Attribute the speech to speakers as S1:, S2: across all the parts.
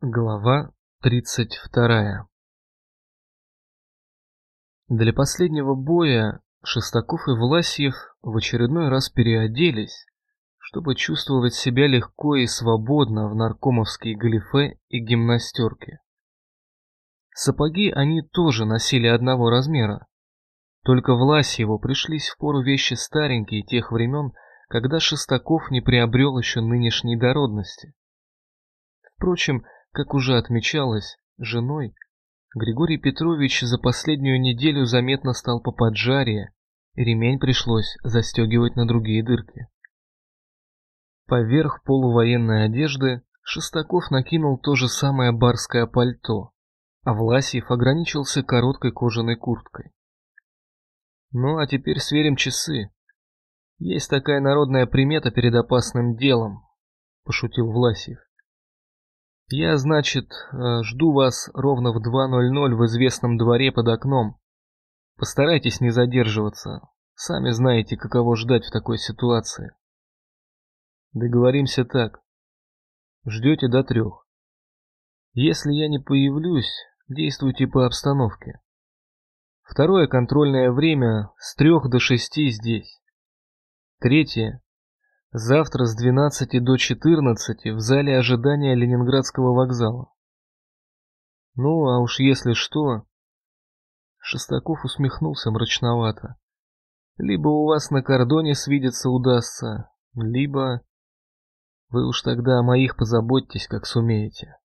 S1: Глава 32 Для последнего боя Шестаков и Власьев в очередной раз переоделись, чтобы чувствовать себя легко и свободно в наркомовские галифе и гимнастерке. Сапоги они тоже носили одного размера, только Власьеву пришлись в пору вещи старенькие тех времен, когда Шестаков не приобрел еще нынешней дородности. Впрочем, как уже отмечалось, женой, Григорий Петрович за последнюю неделю заметно стал поподжарее, и ремень пришлось застегивать на другие дырки. Поверх полувоенной одежды Шестаков накинул то же самое барское пальто, а Власьев ограничился короткой кожаной курткой. Ну а теперь сверим часы. Есть такая народная примета перед опасным делом, пошутил Власьев. Я, значит, э, жду вас ровно в 2.00 в известном дворе под окном. Постарайтесь не задерживаться. Сами знаете, каково ждать в такой ситуации. Договоримся так. Ждете до трех. Если я не появлюсь, действуйте по обстановке. Второе контрольное время с трех до шести здесь. Третье Завтра с 12 до 14 в зале ожидания Ленинградского вокзала. Ну, а уж если что... Шестаков усмехнулся мрачновато. Либо у вас на кордоне свидеться удастся, либо... Вы уж тогда о моих позаботьтесь, как сумеете.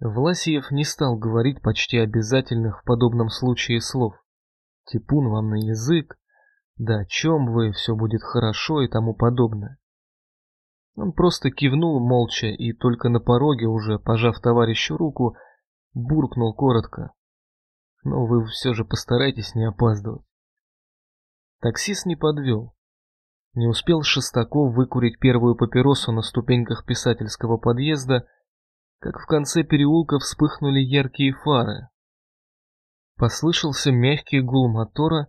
S1: Власиев не стал говорить почти обязательных в подобном случае слов. Типун вам на язык, да о чем вы, все будет хорошо и тому подобное. Он просто кивнул молча и только на пороге уже, пожав товарищу руку, буркнул коротко. Но вы все же постарайтесь не опаздывать. Таксист не подвел. Не успел Шестаков выкурить первую папиросу на ступеньках писательского подъезда, как в конце переулка вспыхнули яркие фары. Послышался мягкий гул мотора,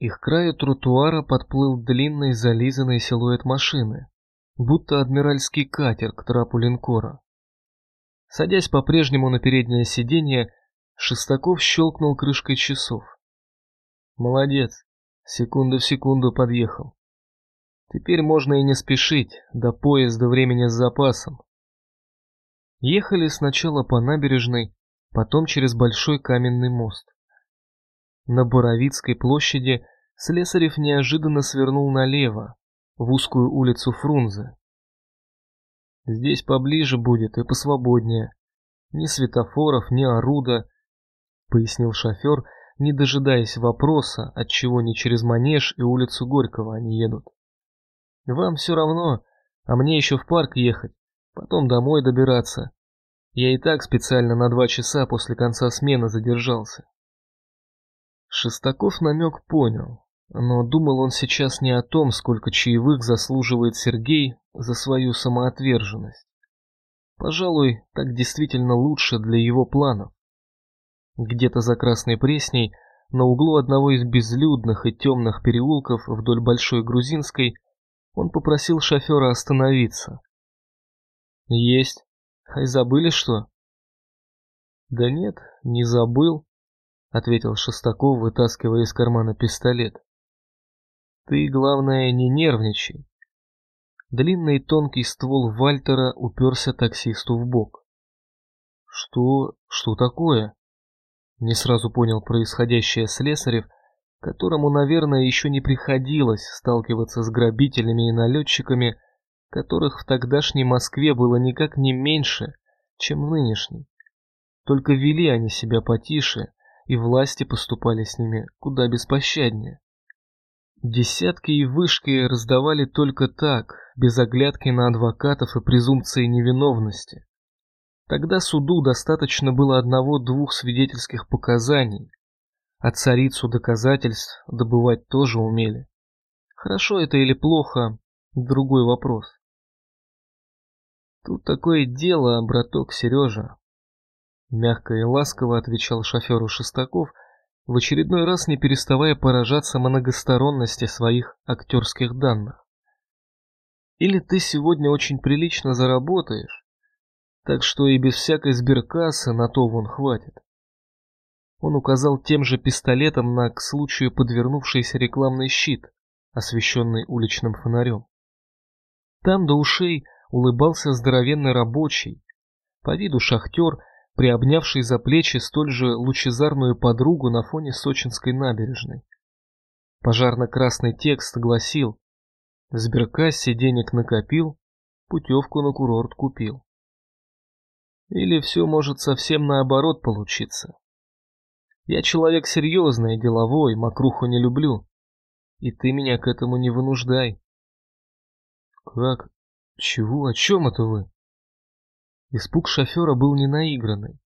S1: и к краю тротуара подплыл длинный зализанный силуэт машины, будто адмиральский катер к трапу линкора. Садясь по-прежнему на переднее сиденье, Шестаков щелкнул крышкой часов. Молодец, секунду в секунду подъехал. Теперь можно и не спешить, до поезда времени с запасом. Ехали сначала по набережной, потом через большой каменный мост. На Боровицкой площади Слесарев неожиданно свернул налево, в узкую улицу Фрунзе. Здесь поближе будет и посвободнее. Ни светофоров, ни оруда, пояснил шофер, не дожидаясь вопроса, отчего не через Манеж и улицу Горького они едут. Вам все равно, а мне еще в парк ехать, потом домой добираться. Я и так специально на два часа после конца смены задержался. Шестаков намек понял, но думал он сейчас не о том, сколько чаевых заслуживает Сергей за свою самоотверженность. Пожалуй, так действительно лучше для его планов. Где-то за Красной Пресней, на углу одного из безлюдных и темных переулков вдоль Большой Грузинской, он попросил шофера остановиться. «Есть. Ай, забыли что?» «Да нет, не забыл», — ответил Шестаков, вытаскивая из кармана пистолет. «Ты, главное, не нервничай». Длинный тонкий ствол Вальтера уперся таксисту в бок. «Что... что такое?» Не сразу понял происходящее Слесарев, которому, наверное, еще не приходилось сталкиваться с грабителями и налетчиками, которых в тогдашней Москве было никак не меньше, чем в нынешней. Только вели они себя потише, и власти поступали с ними куда беспощаднее. Десятки и вышки раздавали только так, без оглядки на адвокатов и презумпции невиновности. Тогда суду достаточно было одного-двух свидетельских показаний, а царицу доказательств добывать тоже умели. Хорошо это или плохо, другой вопрос. Тут такое дело, браток Сережа, Мягко и ласково отвечал шоферу Шестаков, в очередной раз не переставая поражаться многосторонности своих актерских данных. Или ты сегодня очень прилично заработаешь, так что и без всякой сберкассы на то вон хватит. Он указал тем же пистолетом на к случаю подвернувшийся рекламный щит, освещенный уличным фонарем. Там до ушей улыбался здоровенный рабочий, по виду шахтер, приобнявший за плечи столь же лучезарную подругу на фоне сочинской набережной. Пожарно-красный текст гласил «В сберкассе денег накопил, путевку на курорт купил». Или все может совсем наоборот получиться. Я человек серьезный, деловой, мокруху не люблю. И ты меня к этому не вынуждай. Как? Чего? О чем это вы? Испуг шофера был не наигранный.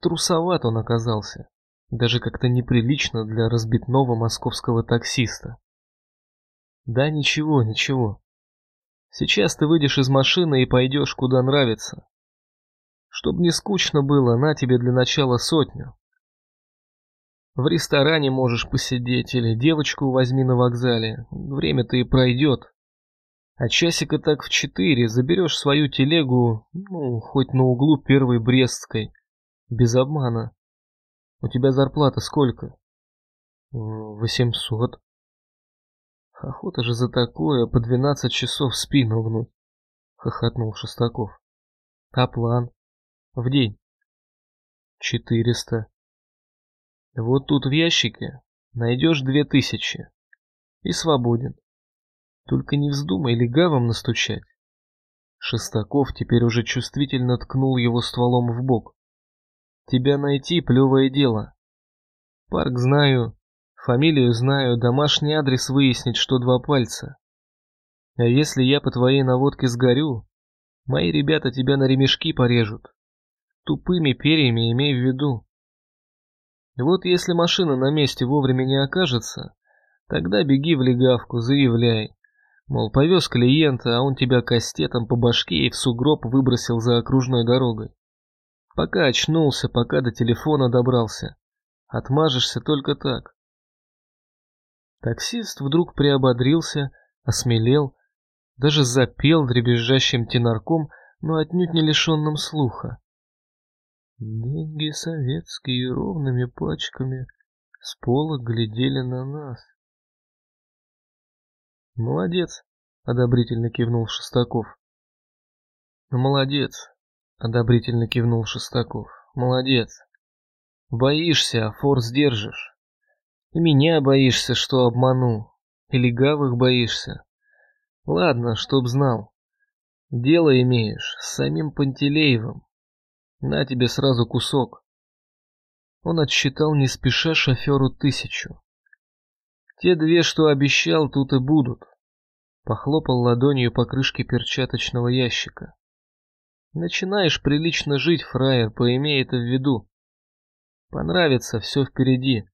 S1: Трусоват он оказался, даже как-то неприлично для разбитного московского таксиста. Да ничего, ничего. Сейчас ты выйдешь из машины и пойдешь куда нравится. Чтоб не скучно было, на тебе для начала сотню. В ресторане можешь посидеть или девочку возьми на вокзале. Время-то и пройдет. А часика так в четыре заберешь свою телегу, ну, хоть на углу первой Брестской. Без обмана. У тебя зарплата сколько? Восемьсот. Охота же за такое по двенадцать часов спину гнуть, хохотнул Шестаков. А план? В день? Четыреста. Вот тут в ящике найдешь две тысячи и свободен. Только не вздумай легавым настучать. Шестаков теперь уже чувствительно ткнул его стволом в бок. Тебя найти плевое дело. Парк знаю, фамилию знаю, домашний адрес выяснить, что два пальца. А если я по твоей наводке сгорю, мои ребята тебя на ремешки порежут. Тупыми перьями имей в виду. Вот если машина на месте вовремя не окажется, тогда беги в легавку, заявляй. Мол, повез клиента, а он тебя кастетом по башке и в сугроб выбросил за окружной дорогой. Пока очнулся, пока до телефона добрался. Отмажешься только так. Таксист вдруг приободрился, осмелел, даже запел дребезжащим тенорком, но отнюдь не лишенным слуха. Деньги советские ровными пачками с пола глядели на нас. «Молодец», — одобрительно кивнул Шестаков. «Молодец», — одобрительно кивнул Шестаков. «Молодец. Боишься, а форс держишь. И меня боишься, что обману. И легавых боишься. Ладно, чтоб знал. Дело имеешь с самим Пантелеевым. На тебе сразу кусок». Он отсчитал не спеша шоферу тысячу. Те две, что обещал, тут и будут. Похлопал ладонью по крышке перчаточного ящика. Начинаешь прилично жить, фраер, поимей это в виду. Понравится, все впереди.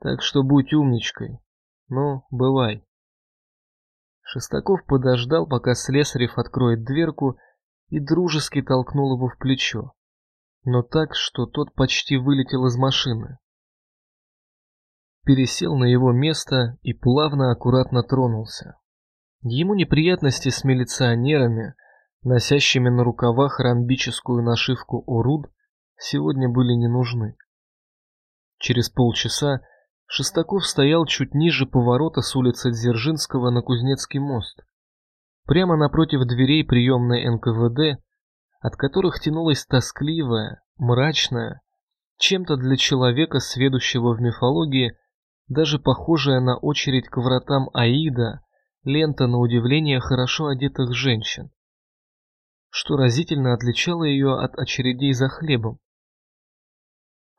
S1: Так что будь умничкой. Ну, бывай. Шестаков подождал, пока Слесарев откроет дверку, и дружески толкнул его в плечо. Но так, что тот почти вылетел из машины пересел на его место и плавно аккуратно тронулся. Ему неприятности с милиционерами, носящими на рукавах ромбическую нашивку ОРУД, сегодня были не нужны. Через полчаса Шестаков стоял чуть ниже поворота с улицы Дзержинского на Кузнецкий мост, прямо напротив дверей приемной НКВД, от которых тянулась тоскливая, мрачная, чем-то для человека, сведущего в мифологии, даже похожая на очередь к вратам Аида, лента на удивление хорошо одетых женщин, что разительно отличало ее от очередей за хлебом.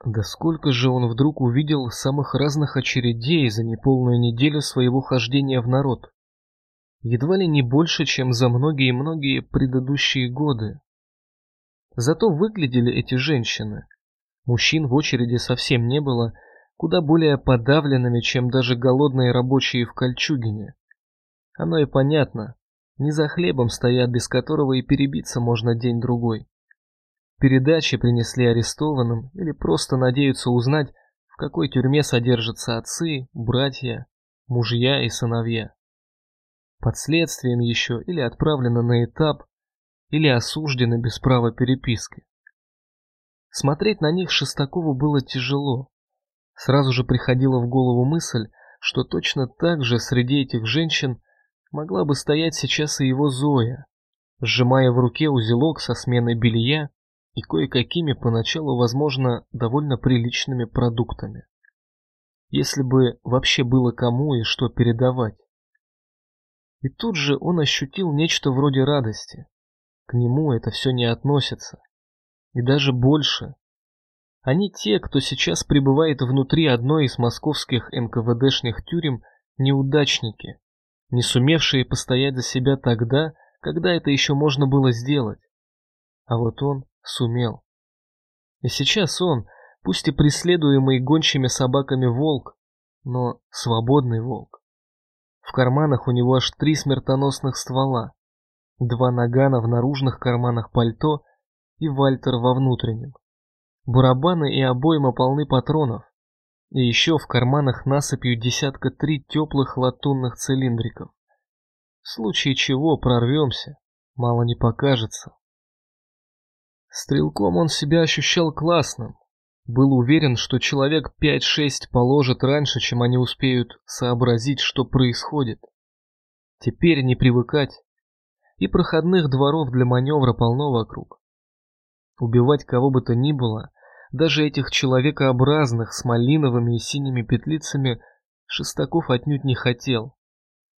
S1: Да сколько же он вдруг увидел самых разных очередей за неполную неделю своего хождения в народ. Едва ли не больше, чем за многие-многие предыдущие годы. Зато выглядели эти женщины. Мужчин в очереди совсем не было, куда более подавленными, чем даже голодные рабочие в Кольчугине. Оно и понятно, не за хлебом стоят, без которого и перебиться можно день-другой. Передачи принесли арестованным или просто надеются узнать, в какой тюрьме содержатся отцы, братья, мужья и сыновья. Под следствием еще или отправлены на этап, или осуждены без права переписки. Смотреть на них Шестакову было тяжело. Сразу же приходила в голову мысль, что точно так же среди этих женщин могла бы стоять сейчас и его Зоя, сжимая в руке узелок со сменой белья и кое-какими поначалу, возможно, довольно приличными продуктами. Если бы вообще было кому и что передавать. И тут же он ощутил нечто вроде радости. К нему это все не относится. И даже больше. Они те, кто сейчас пребывает внутри одной из московских НКВДшных тюрем, неудачники, не сумевшие постоять за себя тогда, когда это еще можно было сделать. А вот он сумел. И сейчас он, пусть и преследуемый гончими собаками волк, но свободный волк. В карманах у него аж три смертоносных ствола, два нагана в наружных карманах пальто и Вальтер во внутреннем. Барабаны и обойма полны патронов, и еще в карманах насыпью десятка три теплых латунных цилиндриков. В случае чего прорвемся, мало не покажется. Стрелком он себя ощущал классным. Был уверен, что человек 5-6 положит раньше, чем они успеют сообразить, что происходит. Теперь не привыкать. И проходных дворов для маневра полно вокруг. Убивать кого бы то ни было, даже этих человекообразных с малиновыми и синими петлицами, Шестаков отнюдь не хотел.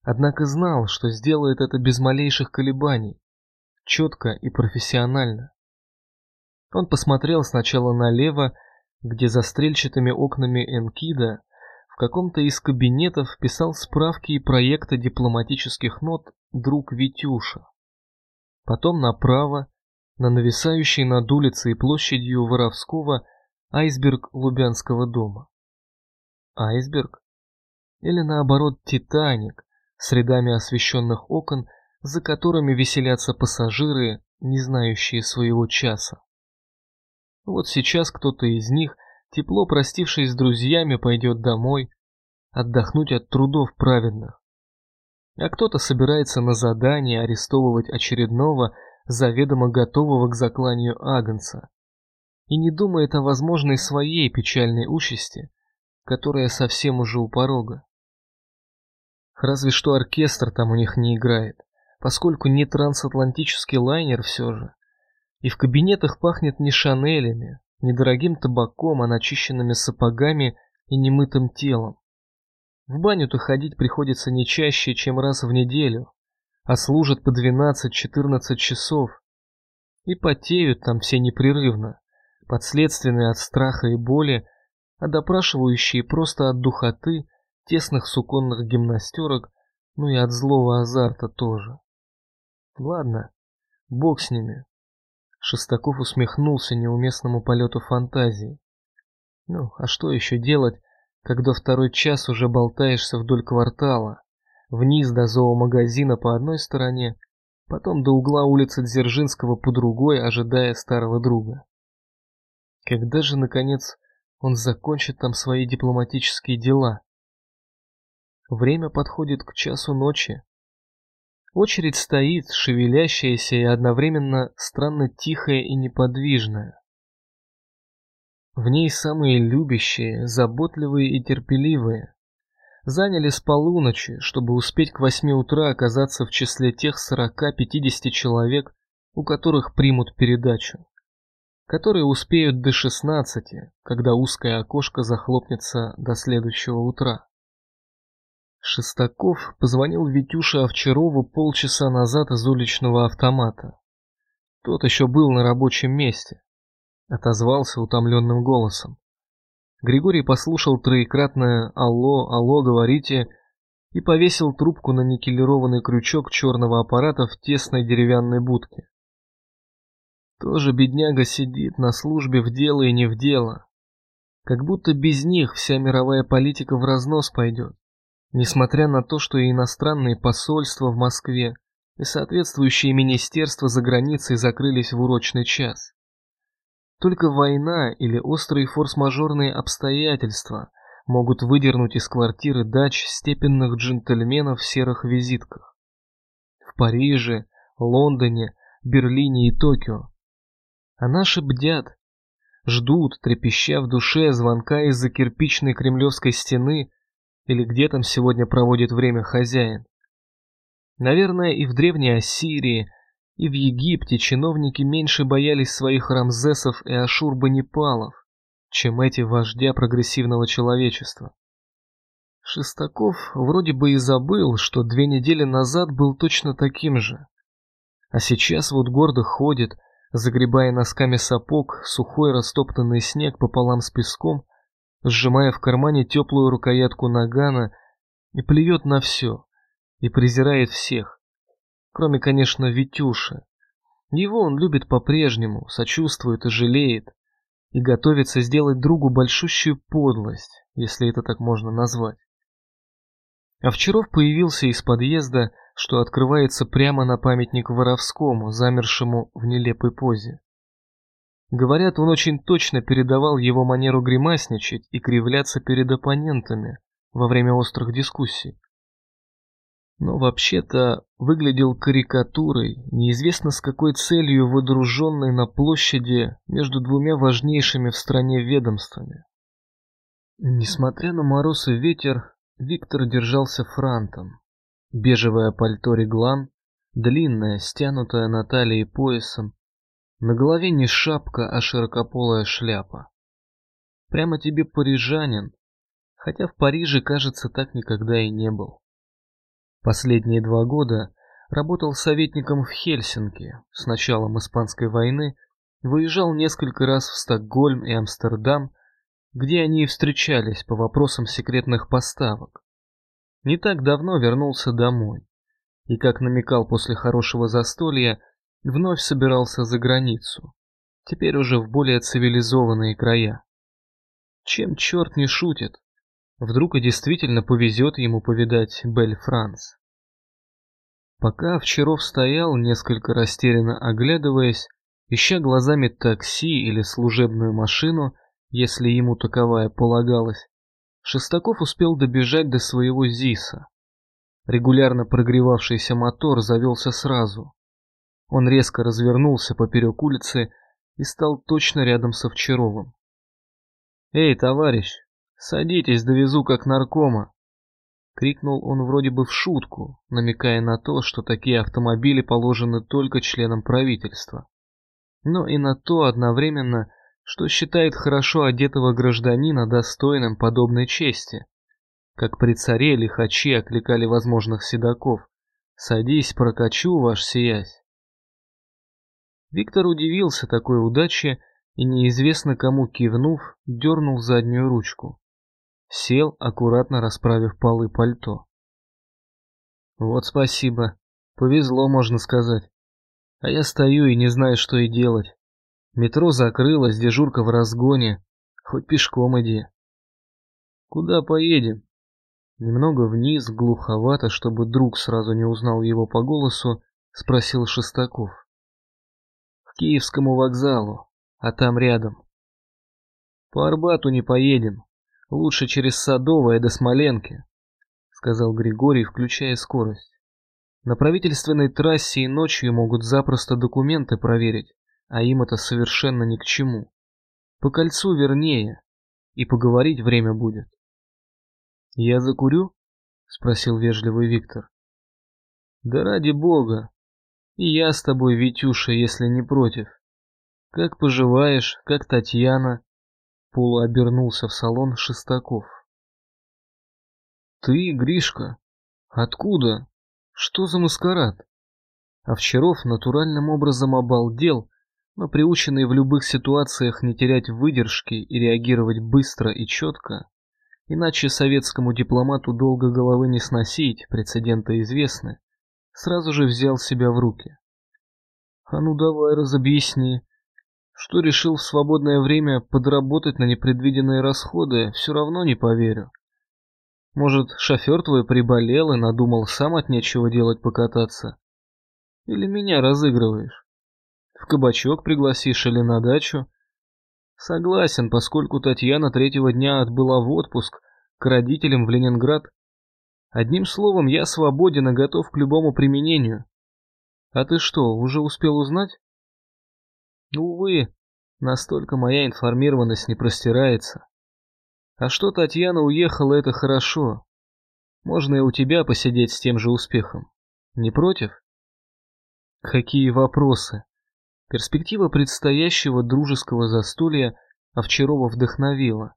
S1: Однако знал, что сделает это без малейших колебаний, четко и профессионально. Он посмотрел сначала налево, где за стрельчатыми окнами Энкида в каком-то из кабинетов писал справки и проекты дипломатических нот друг Витюша. Потом направо, на нависающий над улицей и площадью Воровского айсберг Лубянского дома. Айсберг? Или наоборот Титаник с рядами освещенных окон, за которыми веселятся пассажиры, не знающие своего часа. Вот сейчас кто-то из них, тепло простившись с друзьями, пойдет домой, отдохнуть от трудов праведных. А кто-то собирается на задание арестовывать очередного, заведомо готового к закланию агнца. И не думает о возможной своей печальной участи, которая совсем уже у порога. Разве что оркестр там у них не играет, поскольку не трансатлантический лайнер все же. И в кабинетах пахнет не шанелями, не дорогим табаком, а начищенными сапогами и немытым телом. В баню-то ходить приходится не чаще, чем раз в неделю, а служат по 12-14 часов. И потеют там все непрерывно, подследственные от страха и боли, а допрашивающие просто от духоты, тесных суконных гимнастерок, ну и от злого азарта тоже. Ладно, бог с ними. Шестаков усмехнулся неуместному полету фантазии. Ну, а что еще делать, когда второй час уже болтаешься вдоль квартала, вниз до зоомагазина по одной стороне, потом до угла улицы Дзержинского по другой, ожидая старого друга. Когда же, наконец, он закончит там свои дипломатические дела? Время подходит к часу ночи, Очередь стоит, шевелящаяся и одновременно странно тихая и неподвижная. В ней самые любящие, заботливые и терпеливые. Заняли с полуночи, чтобы успеть к восьми утра оказаться в числе тех сорока-пятидесяти человек, у которых примут передачу. Которые успеют до шестнадцати, когда узкое окошко захлопнется до следующего утра. Шестаков позвонил Витюше Овчарову полчаса назад из уличного автомата. Тот еще был на рабочем месте. Отозвался утомленным голосом. Григорий послушал троекратное «Алло, алло, говорите» и повесил трубку на никелированный крючок черного аппарата в тесной деревянной будке. Тоже бедняга сидит на службе в дело и не в дело. Как будто без них вся мировая политика в разнос пойдет. Несмотря на то, что и иностранные посольства в Москве, и соответствующие министерства за границей закрылись в урочный час. Только война или острые форс-мажорные обстоятельства могут выдернуть из квартиры дач степенных джентльменов в серых визитках. В Париже, Лондоне, Берлине и Токио. А наши бдят, ждут, трепеща в душе звонка из-за кирпичной кремлевской стены или где там сегодня проводит время хозяин. Наверное, и в Древней Ассирии, и в Египте чиновники меньше боялись своих Рамзесов и Ашурбанипалов, чем эти вождя прогрессивного человечества. Шестаков вроде бы и забыл, что две недели назад был точно таким же. А сейчас вот гордо ходит, загребая носками сапог сухой растоптанный снег пополам с песком, сжимая в кармане теплую рукоятку нагана и плюет на все, и презирает всех, кроме, конечно, Витюши. Его он любит по-прежнему, сочувствует и жалеет, и готовится сделать другу большущую подлость, если это так можно назвать. Овчаров появился из подъезда, что открывается прямо на памятник Воровскому, замершему в нелепой позе. Говорят, он очень точно передавал его манеру гримасничать и кривляться перед оппонентами во время острых дискуссий. Но вообще-то выглядел карикатурой, неизвестно с какой целью выдруженной на площади между двумя важнейшими в стране ведомствами. Несмотря на мороз и ветер, Виктор держался франтом. Бежевое пальто реглан, длинное, стянутое на талии поясом. На голове не шапка, а широкополая шляпа. Прямо тебе парижанин, хотя в Париже, кажется, так никогда и не был. Последние два года работал советником в Хельсинки с началом Испанской войны, выезжал несколько раз в Стокгольм и Амстердам, где они и встречались по вопросам секретных поставок. Не так давно вернулся домой и, как намекал после хорошего застолья, вновь собирался за границу, теперь уже в более цивилизованные края. Чем черт не шутит, вдруг и действительно повезет ему повидать Бель-Франс. Пока Овчаров стоял, несколько растерянно оглядываясь, ища глазами такси или служебную машину, если ему таковая полагалась, Шестаков успел добежать до своего ЗИСа. Регулярно прогревавшийся мотор завелся сразу. Он резко развернулся поперек улицы и стал точно рядом с Овчаровым. «Эй, товарищ, садитесь, довезу как наркома!» Крикнул он вроде бы в шутку, намекая на то, что такие автомобили положены только членам правительства. Но и на то одновременно, что считает хорошо одетого гражданина достойным подобной чести. Как при царе лихачи окликали возможных седаков. «Садись, прокачу, ваш сиясь». Виктор удивился такой удаче и, неизвестно кому кивнув, дернул заднюю ручку. Сел, аккуратно расправив полы пальто. «Вот спасибо. Повезло, можно сказать. А я стою и не знаю, что и делать. Метро закрылось, дежурка в разгоне. Хоть пешком иди. Куда поедем? Немного вниз, глуховато, чтобы друг сразу не узнал его по голосу, спросил Шестаков. К Киевскому вокзалу, а там рядом. По Арбату не поедем. Лучше через Садовое до Смоленки, сказал Григорий, включая скорость. На правительственной трассе и ночью могут запросто документы проверить а им это совершенно ни к чему. По кольцу вернее, и поговорить время будет. «Я закурю?» — спросил вежливый Виктор. «Да ради бога! И я с тобой, Витюша, если не против. Как поживаешь, как Татьяна?» Полуобернулся в салон Шестаков. «Ты, Гришка? Откуда? Что за маскарад?» Овчаров натуральным образом обалдел но приученный в любых ситуациях не терять выдержки и реагировать быстро и четко, иначе советскому дипломату долго головы не сносить, прецеденты известны, сразу же взял себя в руки. А ну давай разобъясни, что решил в свободное время подработать на непредвиденные расходы, все равно не поверю. Может, шофер твой приболел и надумал сам от нечего делать покататься? Или меня разыгрываешь? В кабачок пригласишь или на дачу? Согласен, поскольку Татьяна третьего дня отбыла в отпуск к родителям в Ленинград. Одним словом, я свободен и готов к любому применению. А ты что, уже успел узнать? Увы, настолько моя информированность не простирается. А что Татьяна уехала, это хорошо. Можно и у тебя посидеть с тем же успехом. Не против? Какие вопросы? Перспектива предстоящего дружеского застолья Овчарова вдохновила.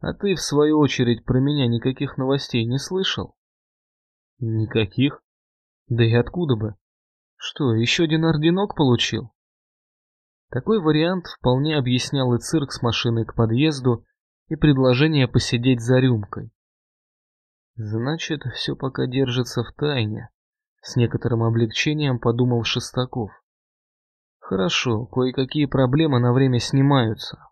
S1: А ты, в свою очередь, про меня никаких новостей не слышал? Никаких? Да и откуда бы? Что, еще один орденок получил? Такой вариант вполне объяснял и цирк с машиной к подъезду, и предложение посидеть за рюмкой. Значит, все пока держится в тайне, с некоторым облегчением подумал Шестаков. Хорошо, кое-какие проблемы на время снимаются.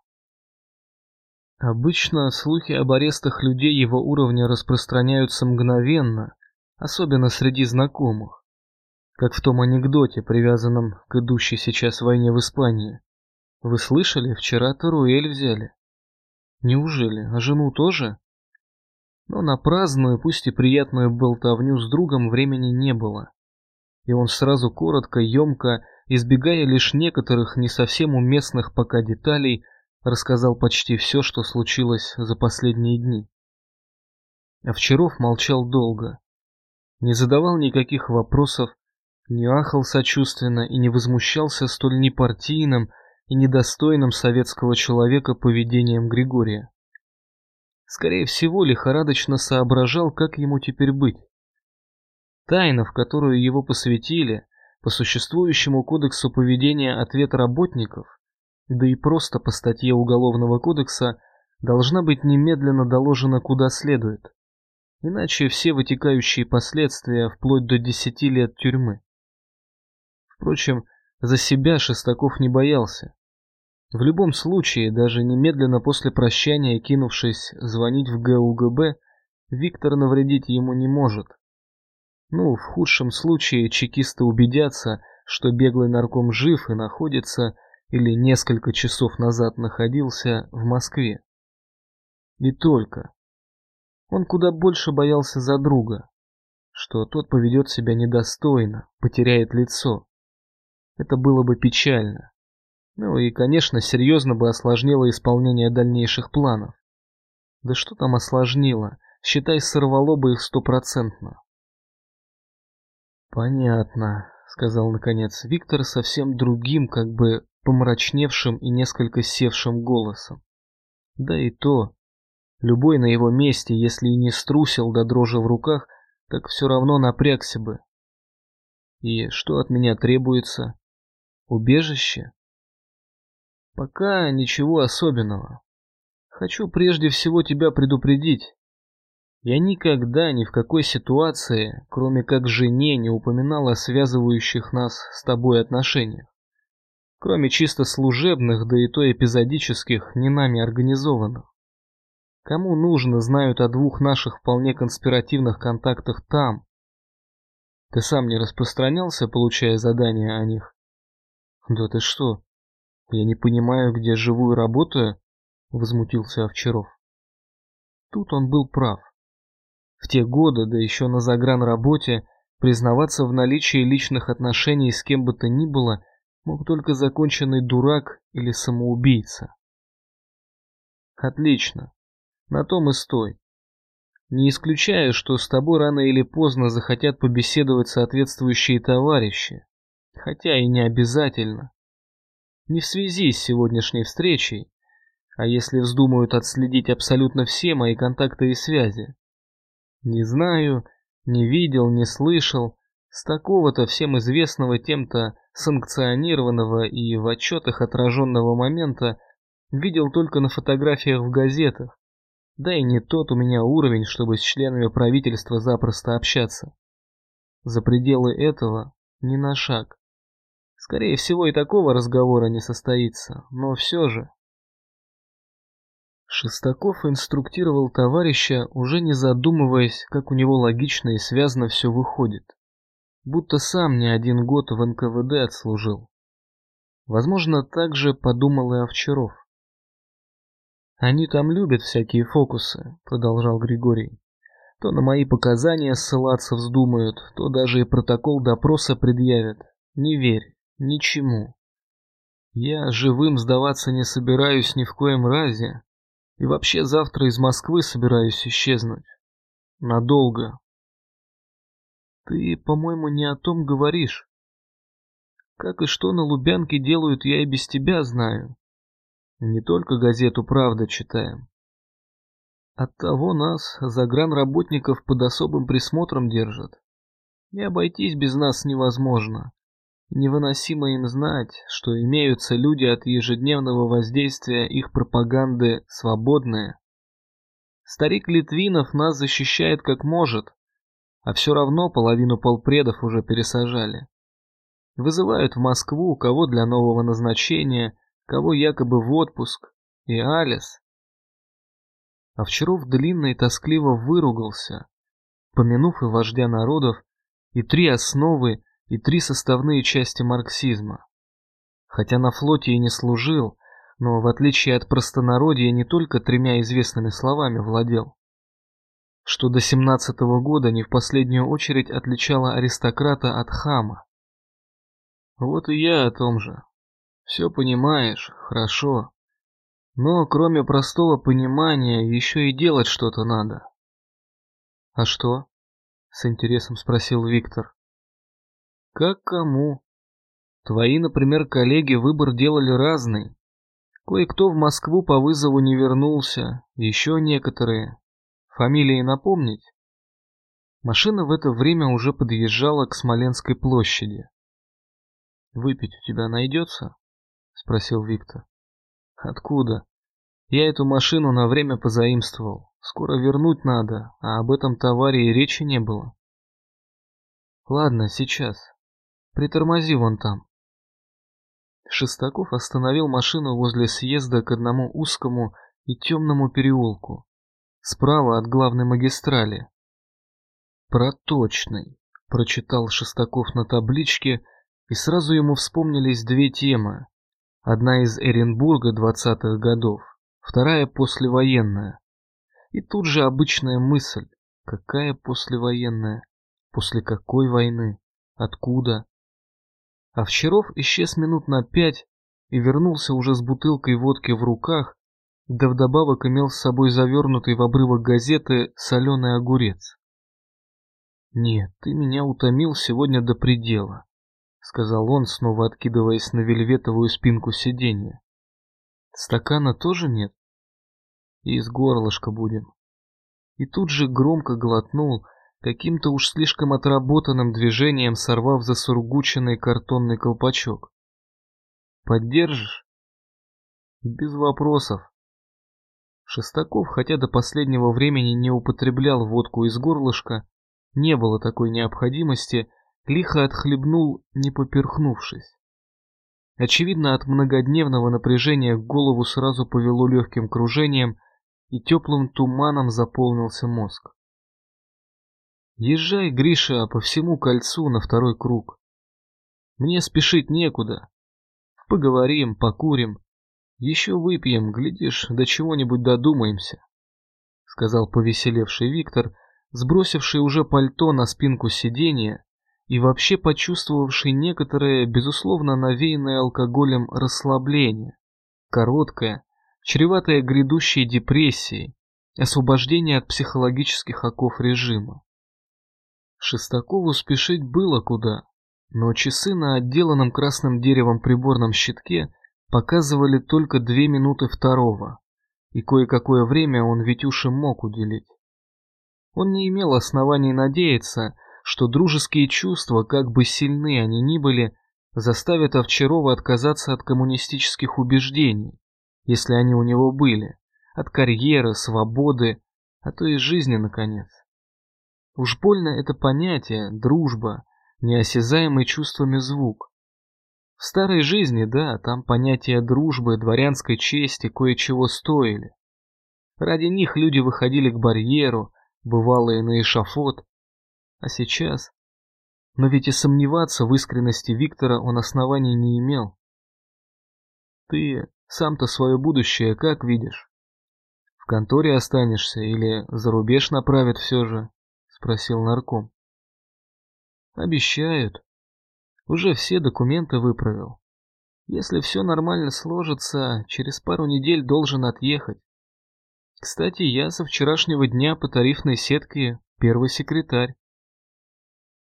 S1: Обычно слухи об арестах людей его уровня распространяются мгновенно, особенно среди знакомых. Как в том анекдоте, привязанном к идущей сейчас войне в Испании. Вы слышали, вчера Таруэль взяли. Неужели, а жену тоже? Но на праздную, пусть и приятную болтовню с другом времени не было. И он сразу коротко, емко, избегая лишь некоторых не совсем уместных пока деталей, рассказал почти все, что случилось за последние дни. Овчаров молчал долго, не задавал никаких вопросов, не ахал сочувственно и не возмущался столь непартийным и недостойным советского человека поведением Григория. Скорее всего, лихорадочно соображал, как ему теперь быть. Тайна, в которую его посвятили, по существующему кодексу поведения ответ работников, да и просто по статье Уголовного кодекса, должна быть немедленно доложена куда следует. Иначе все вытекающие последствия вплоть до десяти лет тюрьмы. Впрочем, за себя Шестаков не боялся. В любом случае, даже немедленно после прощания, кинувшись звонить в ГУГБ, Виктор навредить ему не может. Ну, в худшем случае чекисты убедятся, что беглый нарком жив и находится, или несколько часов назад находился, в Москве. И только. Он куда больше боялся за друга, что тот поведет себя недостойно, потеряет лицо. Это было бы печально. Ну и, конечно, серьезно бы осложнило исполнение дальнейших планов. Да что там осложнило? Считай, сорвало бы их стопроцентно. Понятно, сказал наконец Виктор совсем другим, как бы помрачневшим и несколько севшим голосом. Да и то, любой на его месте, если и не струсил до дрожи в руках, так все равно напрягся бы. И что от меня требуется? Убежище? Пока ничего особенного. Хочу прежде всего тебя предупредить. Я никогда ни в какой ситуации, кроме как жене, не упоминал о связывающих нас с тобой отношениях. Кроме чисто служебных, да и то эпизодических, не нами организованных. Кому нужно, знают о двух наших вполне конспиративных контактах там. Ты сам не распространялся, получая задания о них? Да ты что? Я не понимаю, где живу и работаю, возмутился Овчаров. Тут он был прав. В те годы, да еще на загранработе, признаваться в наличии личных отношений с кем бы то ни было мог только законченный дурак или самоубийца. Отлично. На том и стой. Не исключаю, что с тобой рано или поздно захотят побеседовать соответствующие товарищи, хотя и не обязательно. Не в связи с сегодняшней встречей, а если вздумают отследить абсолютно все мои контакты и связи. Не знаю, не видел, не слышал, с такого-то всем известного тем-то санкционированного и в отчетах отраженного момента видел только на фотографиях в газетах. Да и не тот у меня уровень, чтобы с членами правительства запросто общаться. За пределы этого ни на шаг. Скорее всего, и такого разговора не состоится, но все же. Шестаков инструктировал товарища, уже не задумываясь, как у него логично и связно все выходит. Будто сам не один год в НКВД отслужил. Возможно, так же подумал и Овчаров. «Они там любят всякие фокусы», — продолжал Григорий. То на мои показания ссылаться вздумают, то даже и протокол допроса предъявят. Не верь, ничему. Я живым сдаваться не собираюсь ни в коем разе. И вообще завтра из Москвы собираюсь исчезнуть. Надолго. Ты, по-моему, не о том говоришь. Как и что на Лубянке делают, я и без тебя знаю. Не только газету «Правда» читаем. Оттого нас, загранработников, под особым присмотром держат. И обойтись без нас невозможно. Невыносимо им знать, что имеются люди от ежедневного воздействия их пропаганды свободные. Старик Литвинов нас защищает как может, а все равно половину полпредов уже пересажали. Вызывают в Москву, кого для нового назначения, кого якобы в отпуск, и Алис. Овчаров длинно и тоскливо выругался, помянув и вождя народов, и три основы, и три составные части марксизма. Хотя на флоте и не служил, но в отличие от простонародья не только тремя известными словами владел, что до семнадцатого года не в последнюю очередь отличало аристократа от хама. Вот и я о том же. Все понимаешь, хорошо. Но кроме простого понимания, еще и делать что-то надо. А что? С интересом спросил Виктор. Как кому? Твои, например, коллеги выбор делали разный. Кое-кто в Москву по вызову не вернулся, еще некоторые. Фамилии напомнить? Машина в это время уже подъезжала к Смоленской площади. «Выпить у тебя найдется?» — спросил Виктор. Откуда? Я эту машину на время позаимствовал. Скоро вернуть надо, а об этом товаре и речи не было. Ладно, сейчас. Притормози вон там. Шестаков остановил машину возле съезда к одному узкому и темному переулку, справа от главной магистрали. «Проточный», — прочитал Шестаков на табличке, и сразу ему вспомнились две темы. Одна из Эренбурга двадцатых годов, вторая послевоенная. И тут же обычная мысль. Какая послевоенная? После какой войны? Откуда? Овчаров исчез минут на пять и вернулся уже с бутылкой водки в руках, да вдобавок имел с собой завернутый в обрывок газеты соленый огурец. «Нет, ты меня утомил сегодня до предела сказал он, снова откидываясь на вельветовую спинку сиденья. Стакана тоже нет? Из горлышка будем. И тут же громко глотнул, каким-то уж слишком отработанным движением сорвав засургученный картонный колпачок. Поддержишь? Без вопросов. Шестаков, хотя до последнего времени не употреблял водку из горлышка, не было такой необходимости, лихо отхлебнул, не поперхнувшись. Очевидно, от многодневного напряжения голову сразу повело легким кружением, и теплым туманом заполнился мозг. Езжай, Гриша, по всему кольцу на второй круг. Мне спешить некуда. Поговорим, покурим, еще выпьем, глядишь, до чего-нибудь додумаемся, сказал повеселевший Виктор, сбросивший уже пальто на спинку сиденья и вообще почувствовавший некоторое, безусловно навеянное алкоголем расслабление, короткое, чреватое грядущей депрессией, освобождение от психологических оков режима. Шестакову спешить было куда, но часы на отделанном красным деревом приборном щитке показывали только две минуты второго, и кое-какое время он Витюше мог уделить. Он не имел оснований надеяться, что дружеские чувства, как бы сильны они ни были, заставят Овчарова отказаться от коммунистических убеждений, если они у него были, от карьеры, свободы, а то и жизни, наконец. Уж больно это понятие, дружба, неосязаемый чувствами звук. В старой жизни, да, там понятия дружбы, дворянской чести кое-чего стоили. Ради них люди выходили к барьеру, бывалые на эшафот, а сейчас? Но ведь и сомневаться в искренности Виктора он оснований не имел. Ты сам-то свое будущее как видишь? В конторе останешься или за рубеж направят все же? Спросил нарком. Обещают. Уже все документы выправил. Если все нормально сложится, через пару недель должен отъехать. Кстати, я со вчерашнего дня по тарифной сетке первый секретарь.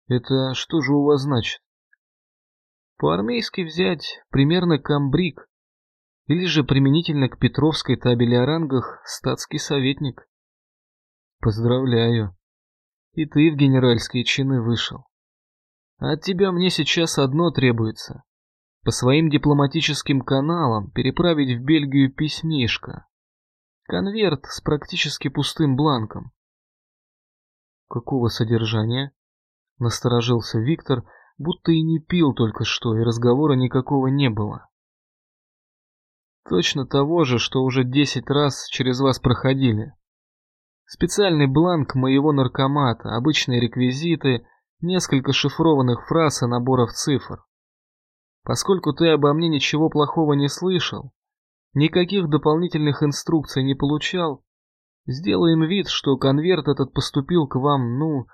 S1: Это что же у вас значит? По-армейски взять примерно камбрик, или же применительно к Петровской табели о рангах статский советник. Поздравляю. И ты в генеральские чины вышел. А от тебя мне сейчас одно требуется. По своим дипломатическим каналам переправить в Бельгию письмишко. Конверт с практически пустым бланком. Какого содержания? Насторожился Виктор, будто и не пил только что, и разговора никакого не было. Точно того же, что уже десять раз через вас проходили. Специальный бланк моего наркомата, обычные реквизиты, несколько шифрованных фраз и наборов цифр. Поскольку ты обо мне ничего плохого не слышал, никаких дополнительных инструкций не получал, сделаем вид, что конверт этот поступил к вам, ну,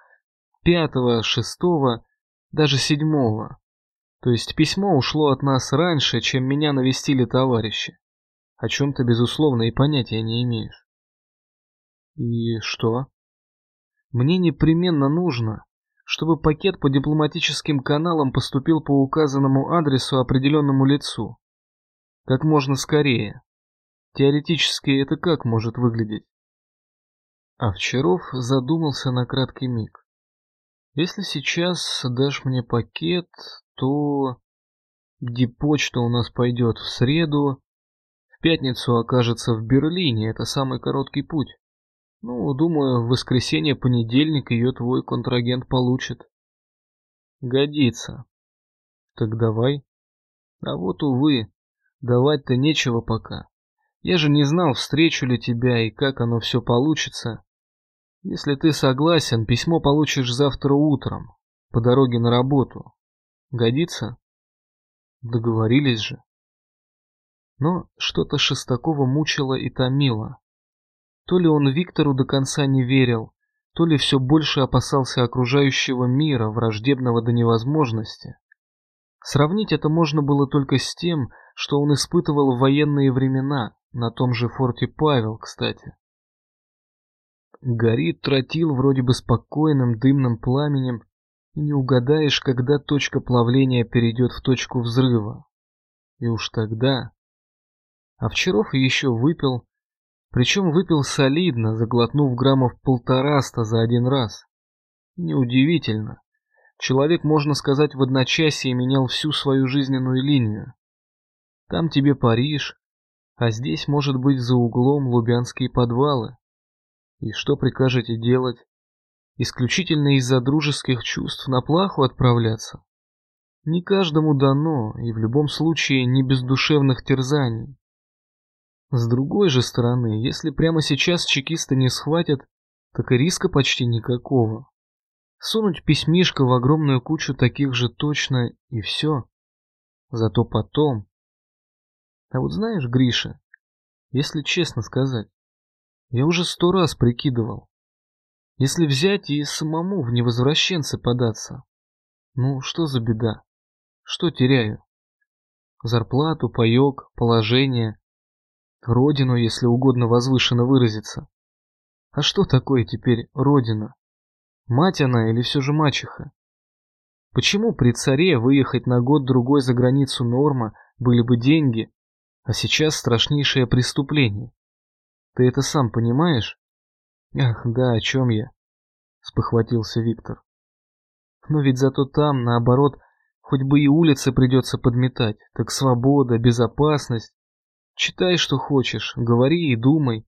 S1: пятого, шестого, даже седьмого. То есть письмо ушло от нас раньше, чем меня навестили товарищи. О чем ты, безусловно, и понятия не имеешь. И что? Мне непременно нужно, чтобы пакет по дипломатическим каналам поступил по указанному адресу определенному лицу. Как можно скорее. Теоретически это как может выглядеть? Овчаров задумался на краткий миг. Если сейчас дашь мне пакет, то... Дипочта у нас пойдет в среду, в пятницу окажется в Берлине, это самый короткий путь. Ну, думаю, в воскресенье-понедельник ее твой контрагент получит. Годится. Так давай. А вот, увы, давать-то нечего пока. Я же не знал, встречу ли тебя и как оно все получится. Если ты согласен, письмо получишь завтра утром, по дороге на работу. Годится? Договорились же. Но что-то Шестакова мучило и томило. То ли он Виктору до конца не верил, то ли все больше опасался окружающего мира, враждебного до невозможности. Сравнить это можно было только с тем, что он испытывал в военные времена, на том же форте Павел, кстати. Горит тротил вроде бы спокойным дымным пламенем, и не угадаешь, когда точка плавления перейдет в точку взрыва. И уж тогда... Овчаров еще выпил, причем выпил солидно, заглотнув граммов полтораста за один раз. Неудивительно. Человек, можно сказать, в одночасье менял всю свою жизненную линию. Там тебе Париж, а здесь, может быть, за углом лубянские подвалы. И что прикажете делать? Исключительно из-за дружеских чувств на плаху отправляться? Не каждому дано, и в любом случае не без душевных терзаний. С другой же стороны, если прямо сейчас чекисты не схватят, так и риска почти никакого. Сунуть письмишко в огромную кучу таких же точно и все. Зато потом... А вот знаешь, Гриша, если честно сказать, я уже сто раз прикидывал. Если взять и самому в невозвращенцы податься, ну что за беда? Что теряю? Зарплату, паек, положение, Родину, если угодно возвышенно выразиться. А что такое теперь родина? Мать она или все же мачеха? Почему при царе выехать на год-другой за границу норма были бы деньги, а сейчас страшнейшее преступление? Ты это сам понимаешь? Ах, да, о чем я? Спохватился Виктор. Но ведь зато там, наоборот, хоть бы и улицы придется подметать, так свобода, безопасность, Читай, что хочешь, говори и думай.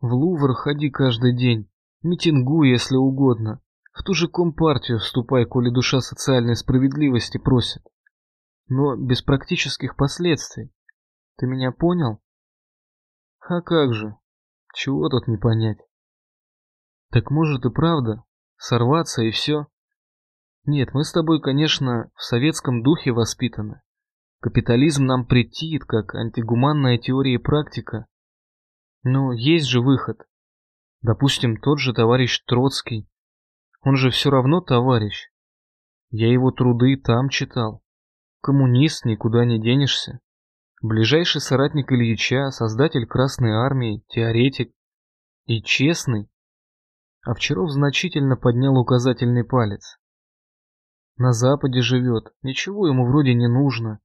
S1: В Лувр ходи каждый день, митингуй, если угодно. В ту же компартию вступай, коли душа социальной справедливости просит. Но без практических последствий. Ты меня понял? А как же? Чего тут не понять? Так может и правда, сорваться и все. Нет, мы с тобой, конечно, в советском духе воспитаны. Капитализм нам претит, как антигуманная теория и практика. Но есть же выход. Допустим, тот же товарищ Троцкий. Он же все равно товарищ. Я его труды там читал. Коммунист, никуда не денешься. Ближайший соратник Ильича, создатель Красной Армии, теоретик. И честный. Овчаров значительно поднял указательный палец. На Западе живет, ничего ему вроде не нужно.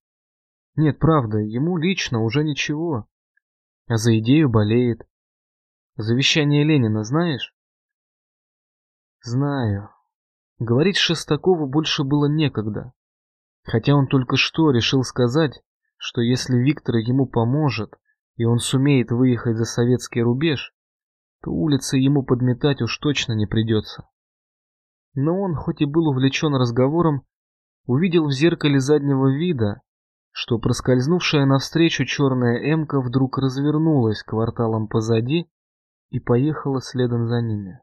S1: Нет, правда, ему лично уже ничего. А за идею болеет. Завещание Ленина знаешь? Знаю. Говорить Шестакову больше было некогда. Хотя он только что решил сказать, что если Виктор ему поможет, и он сумеет выехать за советский рубеж, то улицы ему подметать уж точно не придется. Но он, хоть и был увлечен разговором, увидел в зеркале заднего вида, что проскользнувшая навстречу черная эмка вдруг развернулась кварталом позади и поехала следом за ними.